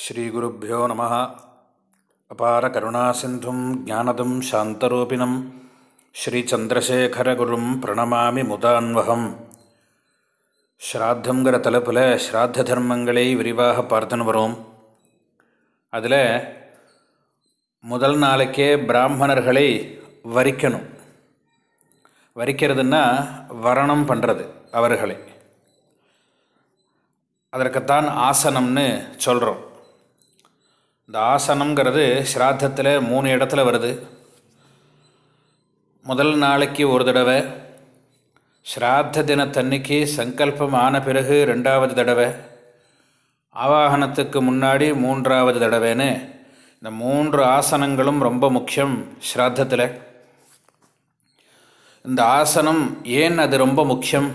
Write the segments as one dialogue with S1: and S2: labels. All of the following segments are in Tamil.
S1: ஸ்ரீகுருப்போ நம. அபார கருணாசிந்தும் ஜானதம் சாந்தரூபிணம். ஸ்ரீச்சந்திரசேகரகுரும் பிரணமாமி முதான்வகம். ஸ்ராத்தங்கிற தலைப்பில் ஸ்ராத்த தர்மங்களை விரிவாக பார்த்துன்னு வரும். அதில் முதல் நாளைக்கே பிராமணர்களை வரிக்கணும். வரிக்கிறதுன்னா வரணம் பண்ணுறது அவர்களை. அதற்குத்தான் ஆசனம்னு சொல்கிறோம் இந்த ஆசனங்கிறது ஸ்ராத்தத்தில் மூணு இடத்துல வருது. முதல் நாளைக்கு ஒரு தடவை ஸ்ராத்த தினத்தன்னைக்கு சங்கல்பம் ஆன பிறகு ரெண்டாவது தடவை ஆவாகனத்துக்கு முன்னாடி மூன்றாவது தடவைன்னு இந்த மூன்று ஆசனங்களும் ரொம்ப முக்கியம் ஸ்ராத்தத்தில். இந்த ஆசனம் ஏன் அது ரொம்ப முக்கியம்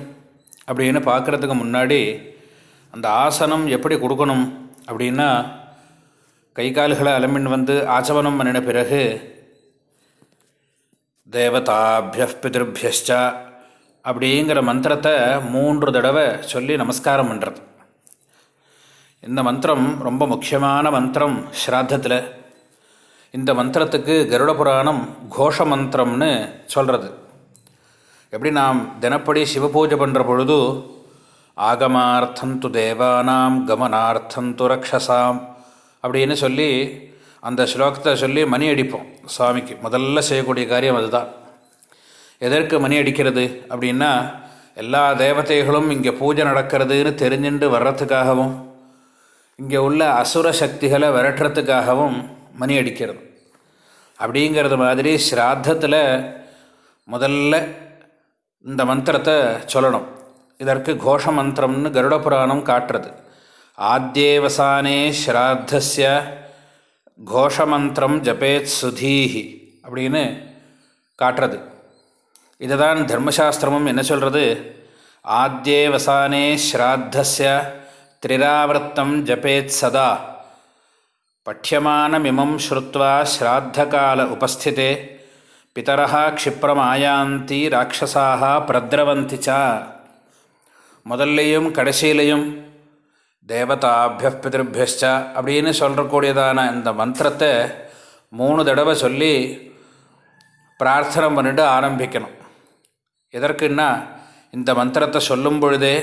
S1: அப்படின்னு பார்க்குறதுக்கு முன்னாடி அந்த ஆசனம் எப்படி கொடுக்கணும் அப்படின்னா கை கால்களை அலமின் வந்து ஆச்சவனம் பண்ணின பிறகு தேவதாபிய பிதிருபியஷ்டா அப்படிங்கிற மந்திரத்தை மூன்று தடவை சொல்லி நமஸ்காரம் பண்ணுறது இந்த மந்திரம் ரொம்ப முக்கியமான மந்திரம் ஸ்ராத்தத்தில். இந்த மந்திரத்துக்கு கருட புராணம் கோஷ மந்திரம்னு சொல்கிறது எப்படி நாம் தினப்படி சிவபூஜை பண்ணுற பொழுது ஆகமார்த்தந்து தேவானாம் கமனார்த்தந்து ரக்ஷசாம் அப்படின்னு சொல்லி அந்த ஸ்லோகத்தை சொல்லி மணி அடிப்போம் சுவாமிக்கு முதல்ல செய்யக்கூடிய காரியம் அதுதான். எதற்கு மணி அடிக்கிறது அப்படின்னா எல்லா தேவதைகளும் இங்கே பூஜை நடக்கிறதுன்னு தெரிஞ்சுட்டு வர்றதுக்காகவும் இங்கே உள்ள அசுர சக்திகளை விரட்டுறதுக்காகவும் மணி அடிக்கிறது. அப்படிங்கிறது மாதிரி ஸ்ராத்தத்தில் முதல்ல இந்த மந்திரத்தை சொல்லணும். இதற்கு கோஷ மந்திரம்னு கருட புராணம் காட்டுறது. ஆத்தியேவசானே ஸ்ராத்தஸ்ய கோஷமந்திரம் ஜபேத் சுதீஹி அப்படின்னு காட்டுறது. இதை தான் தர்மசாஸ்திரமும் என்ன சொல்கிறது ஆத்தியேவசானே ஸ்ராத்தஸ்ய திரிராவர்த்தம் ஜபேத் சதா. பட்சியமானமிமம் ஸ்ருத்வா ஸ்ராத்தகால உபஸ்திதே. பிதரா க்ஷிப்ரமாயாந்தி ராட்சசாக பிரத்ரவந்தி ச. முதல்லையும் கடைசியிலையும் தேவதாபிய பிதிருபியஷ்ட அப்படின்னு சொல்கிறக்கூடியதான இந்த மந்திரத்தை மூணு தடவை சொல்லி பிரார்த்தனை பண்ணிட்டு ஆரம்பிக்கணும். எதற்குன்னா இந்த மந்திரத்தை சொல்லும் பொழுதே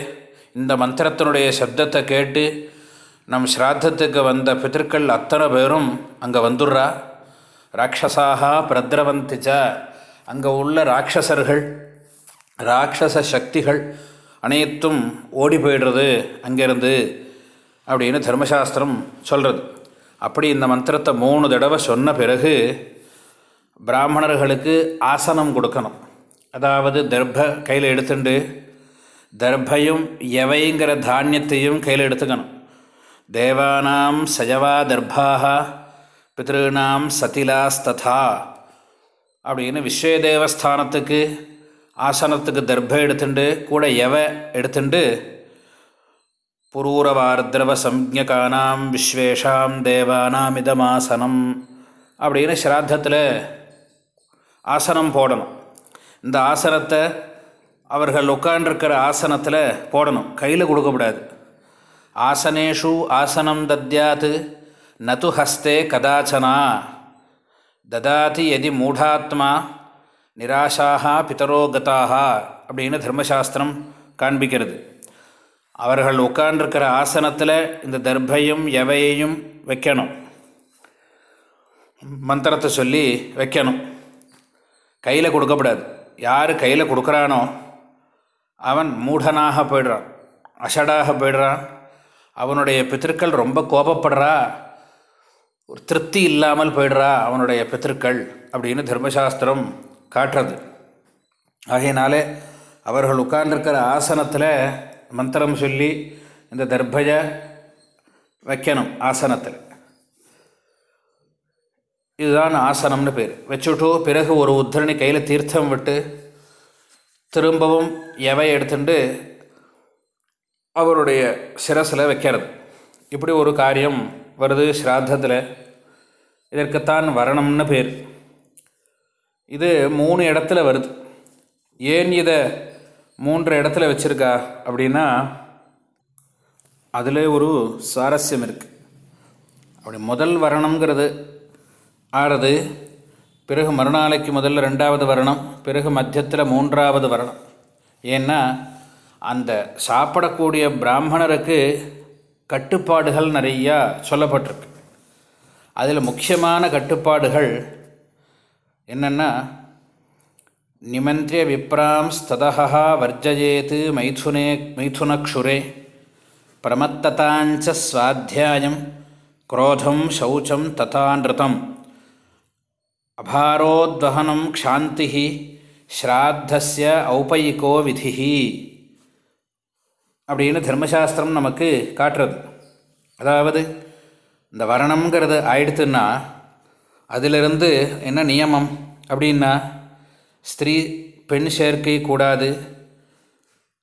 S1: இந்த மந்திரத்தினுடைய சப்தத்தை கேட்டு நம் ஸ்ராத்தத்துக்கு வந்த பித்திருக்கள் அத்தனை பேரும் அங்கே வந்துடுறா. ராட்சசாக பிரத்ரவந்திச்சா அங்கே உள்ள ராட்சசர்கள் ராட்சச சக்திகள் அனைத்தும் ஓடி போயிடுறது அங்கேருந்து. அப்படின்னு தர்மசாஸ்திரம் சொல்கிறது அப்படி இந்த மந்திரத்தை மூணு தடவை சொன்ன பிறகு பிராமணர்களுக்கு ஆசனம் கொடுக்கணும். அதாவது தர்ப கையில் எடுத்துண்டு தர்பையும் எவைங்கிற தானியத்தையும் கையில் எடுத்துக்கணும். தேவானாம் சஜவா தர்பாக பித்ருணாம் சதிலாஸ்ததா அப்படின்னு விஸ்வதேவஸ்தானத்துக்கு ஆசனத்துக்கு தர்ப எடுத்துண்டு கூட எவ எடுத்துண்டு புரூரவார்திரவசம்ஜகானாம் விஸ்வேஷாம் தேவானாம் இதமாசனம் அப்படின்னு ஸ்ராத்தத்தில் ஆசனம் போடணும். இந்த ஆசனத்தை அவர்கள் உட்காண்டிருக்கிற ஆசனத்தில் போடணும். கையில் கொடுக்கக்கூடாது. ஆசனேஷு ஆசனம் தத்யாத் நது ஹஸ்தே கதாச்சனா. ததாதி எதி மூடாத்மா நிராசாக பிதரோகதாக அப்படின்னு தர்மசாஸ்திரம் காண்பிக்கிறது. அவர்கள் உட்கார்ந்துருக்கிற ஆசனத்தில் இந்த தர்பையும் எவையையும் வைக்கணும். மந்திரத்தை சொல்லி வைக்கணும். கையில் கொடுக்கக்கூடாது யார் கையில் கொடுக்குறானோ அவன் மூடனாக போயிடுறான் அஷடாக போயிடுறான். அவனுடைய பித்திருக்கள் ரொம்ப கோபப்படுறா ஒரு திருப்தி இல்லாமல் போயிடுறா அவனுடைய பித்திருக்கள் அப்படின்னு தர்மசாஸ்திரம் காட்டுறது. ஆகையினாலே அவர்கள் உட்கார்ந்துருக்கிற ஆசனத்தில் மந்திரம் சொல்லி இந்த தர்பஜ வைக்கணும் ஆசனத்தில். இதுதான் ஆசனம்னு பேர். வச்சுட்டு பிறகு ஒரு உத்தரணி கையில் தீர்த்தம் விட்டு திரும்பவும் எவை எடுத்துட்டு அவருடைய சிரசில் வைக்கிறது. இப்படி ஒரு காரியம் வருது ஸ்ராத்தத்தில். இதற்குத்தான் வரணம்னு பேர். இது மூணு இடத்துல வருது. ஏன் இதை மூன்று இடத்துல வச்சுருக்கா அப்படின்னா அதில் ஒரு சுவாரஸ்யம் இருக்குது அப்படி முதல் வரணங்கிறது ஆறுது பிறகு மறுநாளைக்கு முதல்ல ரெண்டாவது வரணம் பிறகு மத்தியத்தில் மூன்றாவது வரணம். ஏன்னா அந்த சாப்பிடக்கூடிய பிராமணருக்கு கட்டுப்பாடுகள் நிறையா சொல்லப்பட்டிருக்கு. அதில் முக்கியமான கட்டுப்பாடுகள் என்னென்னா நிமந்திரிய விப்ராம் ஸ்ததா வர்ஜயேத் மைதுனே மைதுனக்ஷுரே. பிரமத்ததாஞ்ச ஸ்வாத்தியாயம் குரோதம் சௌச்சம் ததா நிருதம் அபாரோத்வகனம் க்ஷாந்தி ஸ்ராத்தஸ்ய ஔபயிகோ விதி அப்படின்னு தர்மசாஸ்திரம் நமக்கு காட்டுறது. அதாவது இந்த வரணங்கிறது ஆயிடுத்துன்னா அதிலிருந்து என்ன நியமம் அப்படின்னா ஸ்திரீ பெண் சேர்க்கை கூடாது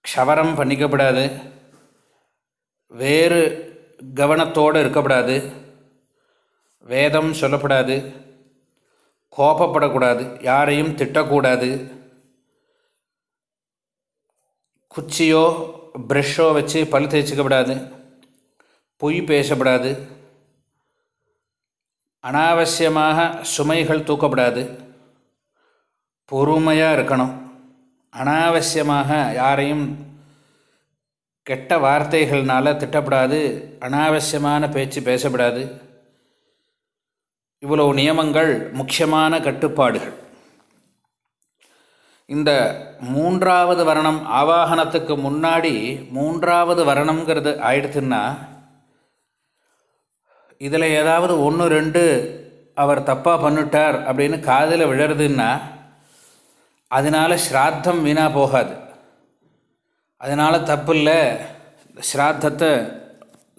S1: க்ஷவரம் பண்ணிக்கப்படாது வேறு கவனத்தோடு இருக்கக்கூடாது வேதம் சொல்லப்படாது கோபப்படக்கூடாது யாரையும் திட்டக்கூடாது குச்சியோ ப்ரெஷ்ஷோ வச்சு பல் தேய்ச்சிக்கப்படாது பொய் பேசப்படாது அனாவசியமாக சுமைகள் தூக்கப்படாது. பொறுமையாக இருக்கணும். அனாவசியமாக யாரையும் கெட்ட வார்த்தைகள்னால் திட்டப்படாது. அனாவசியமான பேச்சு பேசப்படாது. இவ்வளவு நியமங்கள் முக்கியமான கட்டுப்பாடுகள். இந்த மூன்றாவது வரணம் ஆவாகனத்துக்கு முன்னாடி மூன்றாவது வரணம்ங்கிறது ஆயிடுத்துன்னா இதில் ஏதாவது ஒன்று ரெண்டு அவர் தப்பாக பண்ணிட்டார் அப்படின்னு காதில் விழறதுன்னா அதனால் ஸ்ராத்தம் வீணாக போகாது. அதனால் தப்பு இல்லை ஸ்ராத்தத்தை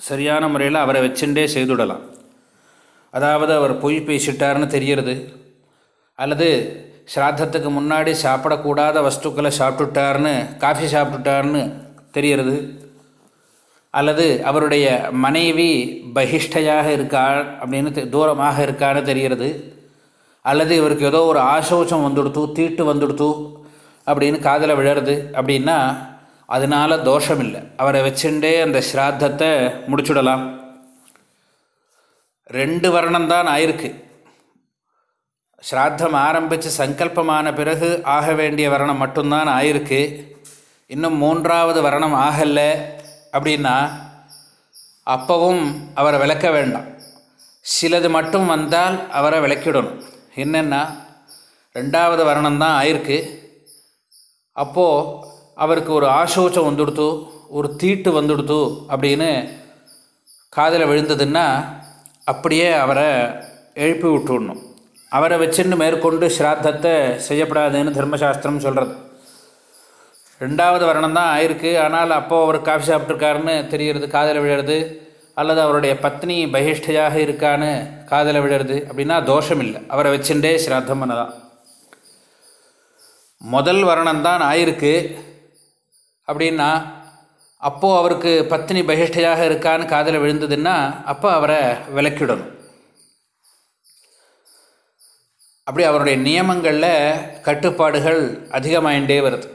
S1: சரியான முறையில் அவரை வச்சுட்டே செய்துடலாம். அதாவது அவர் பொய் பேசிட்டார்னு தெரியறது. அல்லது ஸ்ராத்தத்துக்கு முன்னாடி சாப்பிடக்கூடாத வஸ்துக்களை சாப்பிட்டுட்டார்னு காஃபி சாப்பிட்டுட்டார்னு தெரியறது. அல்லது அவருடைய மனைவி பகிஷ்டையாக இருக்கா அப்படின்னு தூரமாக இருக்கான்னு தெரிகிறது அல்லது இவருக்கு ஏதோ ஒரு ஆசோஷம் வந்துடுத்து தீட்டு வந்துடுத்து அப்படின்னு காதில் விழருது அப்படின்னா அதனால் தோஷம் இல்லை அவரை வச்சுட்டே அந்த ஸ்ராத்தத்தை முடிச்சுடலாம். ரெண்டு வர்ணம்தான் ஆயிருக்கு. ஸ்ராத்தம் ஆரம்பித்து சங்கல்பமான பிறகு ஆக வேண்டிய வரணம் மட்டும்தான் ஆயிருக்கு. இன்னும் மூன்றாவது வரணம் ஆகலை அப்படின்னா அப்பவும் அவரை விளக்க வேண்டாம். சிலது மட்டும் வந்தால் அவரை விளக்கிடணும். என்னென்னா ரெண்டாவது வர்ணம் தான் ஆயிருக்கு. அப்போது அவருக்கு ஒரு ஆசோச்சம் வந்துடுத்து ஒரு தீட்டு வந்துடுத்து அப்படின்னு காதில் விழுந்ததுன்னா அப்படியே அவரை எழுப்பி விட்டுடணும். அவரை வச்சுன்னு மேற்கொண்டு ஸ்ராத்தத்தை செய்யப்படாதுன்னு தர்மசாஸ்திரம் சொல்கிறது ரெண்டாவது வரணம் தான் ஆயிருக்கு. ஆனால் அப்போது அவர் காஃபி சாப்பிட்ருக்காருன்னு தெரியறது காதில் விழுறது. அல்லது அவருடைய பத்னி பகிஷ்டையாக இருக்கான்னு காதில் விழுறது அப்படின்னா தோஷம் இல்லை அவரை வச்சுட்டே ஸ்ராத்தம் பண்ணதான் முதல் வரணம் தான் ஆயிருக்கு. அப்படின்னா அப்போது அவருக்கு பத்னி பகிஷ்டையாக இருக்கான்னு காதில் விழுந்ததுன்னா அப்போ அவரை விலக்கிடணும் அப்படி அவருடைய நியமங்களில் கட்டுப்பாடுகள் அதிகமாயிண்டே வருது.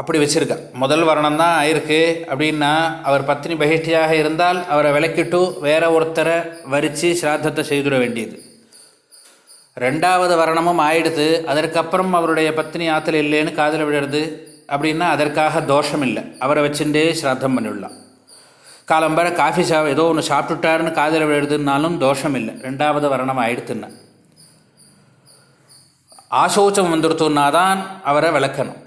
S1: அப்படி வச்சுருக்கா முதல் வர்ணம் தான் ஆயிருக்கு. அப்படின்னா அவர் பத்னி பகிஷ்டியாக இருந்தால் அவரை விளக்கிட்டு வேற ஒருத்தரை வரித்து சிராத்தத்தை செய்துட வேண்டியது. ரெண்டாவது வரணமும் ஆயிடுது. அதற்கப்புறம் அவருடைய பத்னி ஆற்றல் இல்லைன்னு காதில் விழுறது. அப்படின்னா அதற்காக தோஷம் இல்லை அவரை வச்சுட்டே ஸ்ராத்தம் பண்ணிவிடலாம் காலம்பர காஃபி சா ஏதோ ஒன்று சாப்பிட்டுட்டாருன்னு காதில் விழுதுனாலும் தோஷம் இல்லை ரெண்டாவது வரணம் ஆயிடுத்துன்னா ஆசோச்சம் வந்துருத்துன்னா தான் அவரை விளக்கணும்.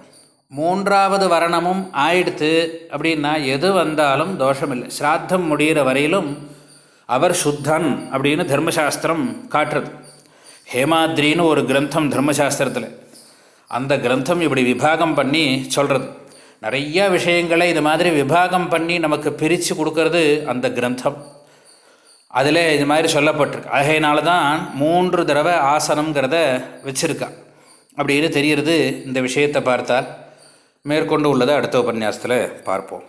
S1: மூன்றாவது வரணமும் ஆயிடுத்து அப்படின்னா எது வந்தாலும் தோஷமில்லை. ஸ்ராத்தம் முடிகிற வரையிலும் அவர் சுத்தன் அப்படின்னு தர்மசாஸ்திரம் காட்டுறது. ஹேமாத்ரின்னு ஒரு கிரந்தம் தர்மசாஸ்திரத்தில். அந்த கிரந்தம் இப்படி விபாகம் பண்ணி சொல்கிறது நிறையா விஷயங்களை இது மாதிரி விபாகம் பண்ணி நமக்கு பிரித்து கொடுக்கறது அந்த கிரந்தம். அதில் இது மாதிரி சொல்லப்பட்டிருக்கு. ஆகையினால தான் மூன்று தடவை ஆசனங்கிறத வச்சுருக்கா. அப்படின்னு தெரிகிறது இந்த விஷயத்தை பார்த்தால். மேற்கொண்டு உள்ளதை அடுத்த உபன்யாசத்தில் பார்ப்போம்.